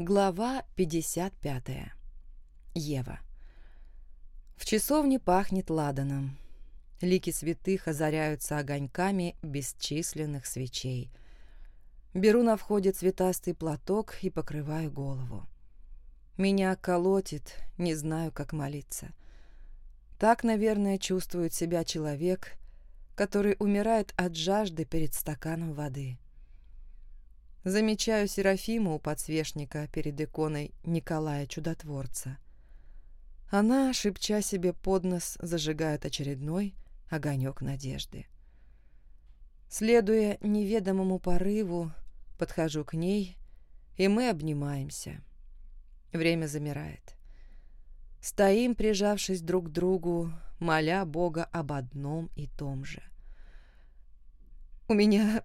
Глава 55. Ева. В часовне пахнет ладаном. Лики святых озаряются огоньками бесчисленных свечей. Беру на входе цветастый платок и покрываю голову. Меня колотит, не знаю, как молиться. Так, наверное, чувствует себя человек, который умирает от жажды перед стаканом воды. Замечаю Серафиму у подсвечника перед иконой Николая Чудотворца. Она, шепча себе под нос, зажигает очередной огонек надежды. Следуя неведомому порыву, подхожу к ней, и мы обнимаемся. Время замирает. Стоим, прижавшись друг к другу, моля Бога об одном и том же. «У меня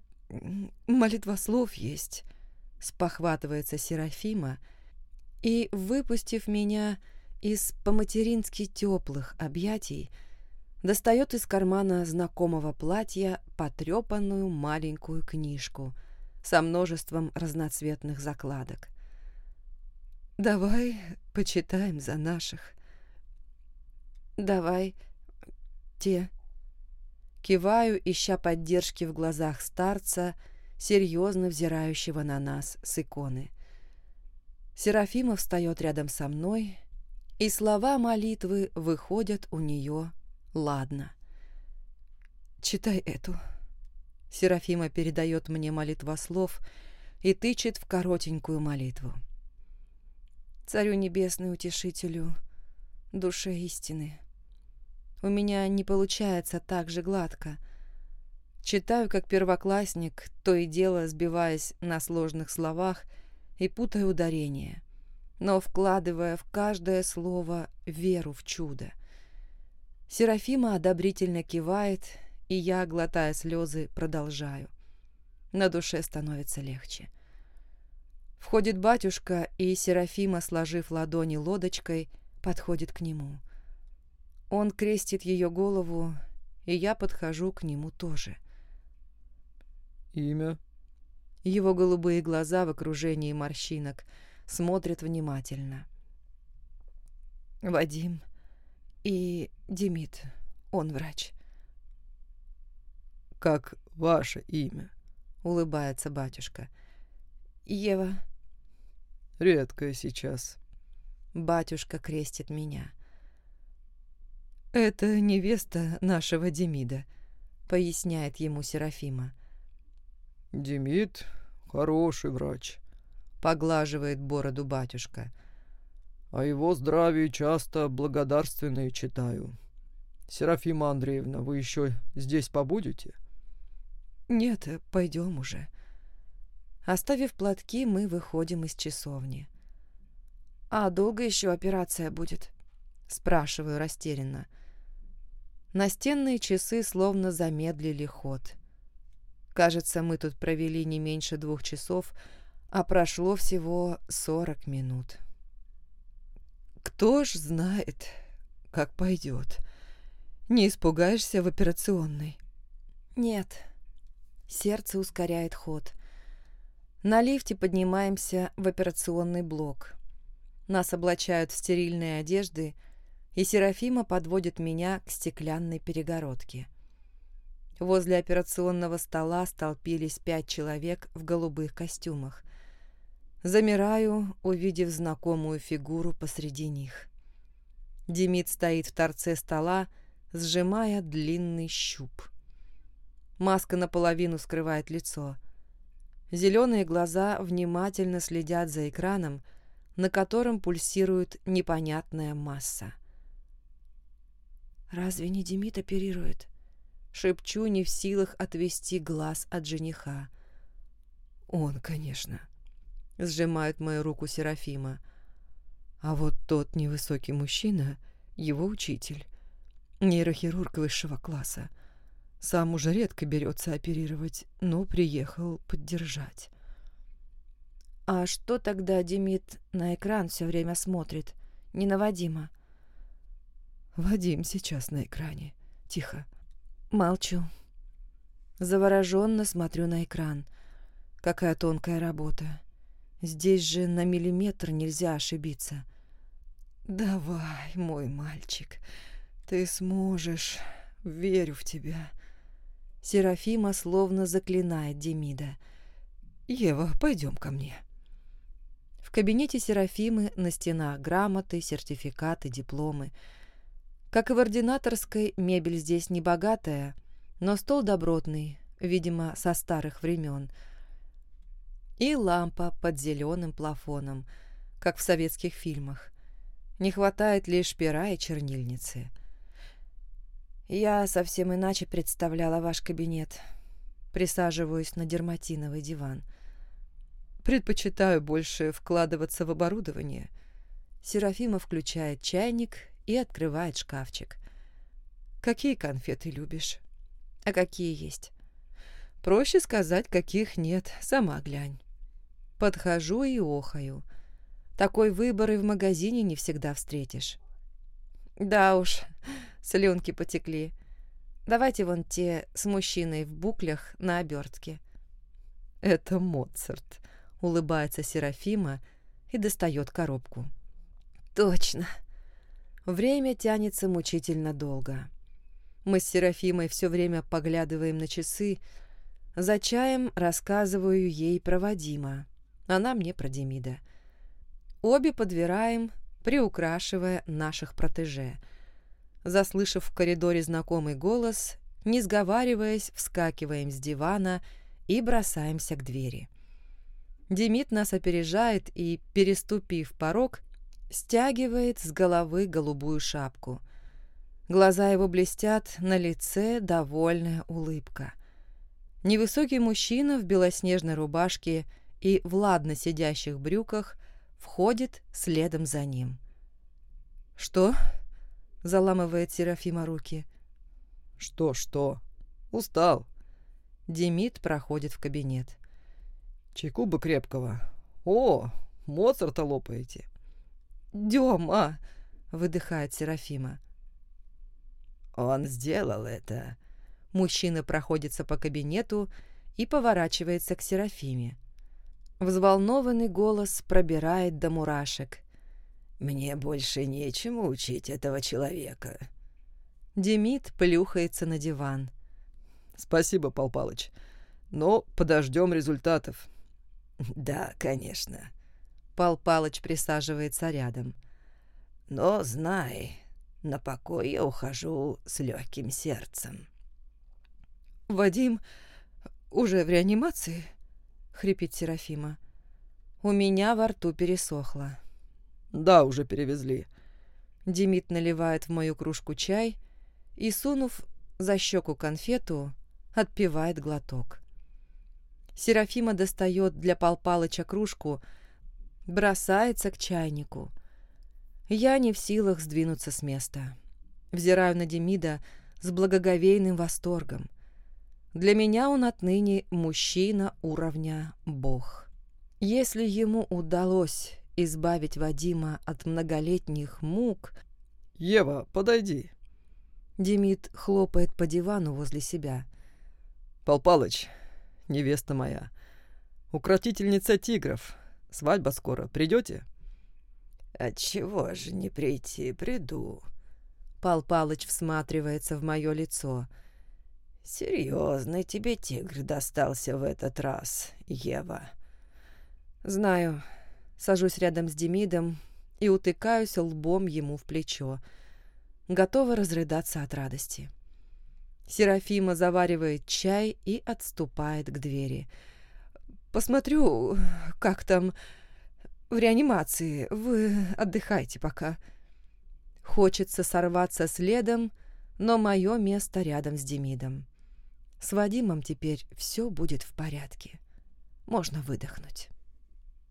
молитва слов есть», — спохватывается Серафима, и, выпустив меня из по-матерински теплых объятий, достает из кармана знакомого платья потрепанную маленькую книжку со множеством разноцветных закладок. «Давай почитаем за наших». «Давай те», Киваю, ища поддержки в глазах старца, серьезно взирающего на нас с иконы. Серафима встает рядом со мной, и слова молитвы выходят у нее «Ладно». «Читай эту». Серафима передает мне молитва слов и тычет в коротенькую молитву. «Царю небесный утешителю, душе истины, у меня не получается так же гладко. Читаю, как первоклассник, то и дело сбиваясь на сложных словах и путая ударения, но вкладывая в каждое слово веру в чудо. Серафима одобрительно кивает, и я, глотая слезы, продолжаю. На душе становится легче. Входит батюшка, и Серафима, сложив ладони лодочкой, подходит к нему — он крестит ее голову, и я подхожу к нему тоже. «Имя?» Его голубые глаза в окружении морщинок смотрят внимательно. «Вадим и Демид, он врач». «Как ваше имя?» — улыбается батюшка. «Ева». «Редкое сейчас». Батюшка крестит меня. «Это невеста нашего Демида», — поясняет ему Серафима. «Демид — хороший врач», — поглаживает бороду батюшка. «О его здравии часто благодарственные читаю. Серафима Андреевна, вы еще здесь побудете?» «Нет, пойдем уже». Оставив платки, мы выходим из часовни. «А долго еще операция будет?» — спрашиваю растерянно. Настенные часы словно замедлили ход. Кажется, мы тут провели не меньше двух часов, а прошло всего сорок минут. Кто ж знает, как пойдет. Не испугаешься в операционной? Нет. Сердце ускоряет ход. На лифте поднимаемся в операционный блок. Нас облачают в стерильные одежды — и Серафима подводит меня к стеклянной перегородке. Возле операционного стола столпились пять человек в голубых костюмах. Замираю, увидев знакомую фигуру посреди них. Демид стоит в торце стола, сжимая длинный щуп. Маска наполовину скрывает лицо. Зеленые глаза внимательно следят за экраном, на котором пульсирует непонятная масса. «Разве не Демид оперирует?» Шепчу, не в силах отвести глаз от жениха. «Он, конечно», — сжимает мою руку Серафима. «А вот тот невысокий мужчина — его учитель, нейрохирург высшего класса. Сам уже редко берется оперировать, но приехал поддержать». «А что тогда Демид на экран все время смотрит? Не на Вадима?» Вадим сейчас на экране. Тихо. Молчу. Завороженно смотрю на экран. Какая тонкая работа. Здесь же на миллиметр нельзя ошибиться. «Давай, мой мальчик, ты сможешь, верю в тебя». Серафима словно заклинает Демида. «Ева, пойдем ко мне». В кабинете Серафимы на стенах грамоты, сертификаты, дипломы. Как и в ординаторской, мебель здесь не богатая, но стол добротный, видимо, со старых времен. И лампа под зеленым плафоном, как в советских фильмах. Не хватает лишь пера и чернильницы. Я совсем иначе представляла ваш кабинет. Присаживаюсь на дерматиновый диван. Предпочитаю больше вкладываться в оборудование. Серафима включает чайник и открывает шкафчик. Какие конфеты любишь? А какие есть? Проще сказать, каких нет, сама глянь. Подхожу и охаю. Такой выбор и в магазине не всегда встретишь. Да уж, слюнки потекли. Давайте вон те с мужчиной в буклях на обертке. Это Моцарт, улыбается Серафима и достает коробку. Точно. Время тянется мучительно долго. Мы с Серафимой все время поглядываем на часы, за чаем рассказываю ей про Вадима, она мне про Демида. Обе подбираем, приукрашивая наших протеже. Заслышав в коридоре знакомый голос, не сговариваясь, вскакиваем с дивана и бросаемся к двери. Демид нас опережает и, переступив порог, стягивает с головы голубую шапку. Глаза его блестят, на лице довольная улыбка. Невысокий мужчина в белоснежной рубашке и в ладно сидящих брюках входит следом за ним. «Что?» — заламывает Серафима руки. «Что, что? Устал». Демид проходит в кабинет. «Чайку бы крепкого. О, Моцарта лопаете». «Дема!» — выдыхает Серафима. «Он сделал это», Мужчина проходится по кабинету и поворачивается к Серафиме. Взволнованный голос пробирает до мурашек. «Мне больше нечему учить этого человека». Демид плюхается на диван. «Спасибо, Пал Палыч. Но подождем результатов». «Да, конечно». Пал Палыч присаживается рядом. «Но знай, на покой я ухожу с легким сердцем». «Вадим уже в реанимации?» — хрипит Серафима. У меня во рту пересохло. «Да, уже перевезли». Демид наливает в мою кружку чай и, сунув за щеку конфету, отпивает глоток. Серафима достает для Пал Палыча кружку, бросается к чайнику. Я не в силах сдвинуться с места. Взираю на Демида с благоговейным восторгом. Для меня он отныне мужчина уровня бог. Если ему удалось избавить Вадима от многолетних мук... «Ева, подойди!» Демид хлопает по дивану возле себя. «Пал Палыч, невеста моя, укротительница тигров, свадьба скоро, придете?» «Отчего же не прийти, приду?» Пал Палыч всматривается в мое лицо — Серьезный тебе тигр достался в этот раз, Ева. Знаю. Сажусь рядом с Демидом и утыкаюсь лбом ему в плечо. Готова разрыдаться от радости. Серафима заваривает чай и отступает к двери. «Посмотрю, как там в реанимации. Вы отдыхайте пока». Хочется сорваться следом, но мое место рядом с Демидом. С Вадимом теперь все будет в порядке. Можно выдохнуть.